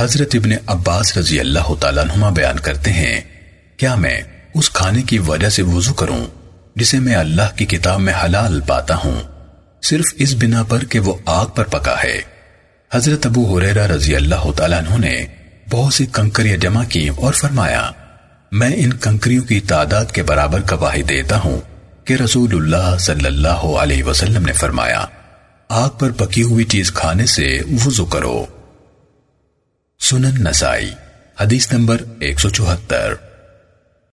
حضرت ابن عباس رضی اللہ تعالیٰ نما بیان کرتے ہیں، کیا میں اس کھانے کی وجہ سے وضو کروں جسے میں اللہ کی کتاب میں حلال پاتا ہوں؟ صرف اس بنا پر کہ وہ آگ پر پکا ہے۔ حضرت ابو حریرہ رضی اللہ تعالیٰ عنہ نے بہت سی کنکریاں جمع کی اور فرمایا، میں ان کنکریوں کی تعداد کے برابر گواہی دیتا ہوں کہ رسول اللہ صلی اللہ علیہ وسلم نے فرمایا، آگ پر پکی ہوئی چیز کھانے سے وضو کرو۔ سنن نسائی حدیث نمبر ایک سو چوہتر۔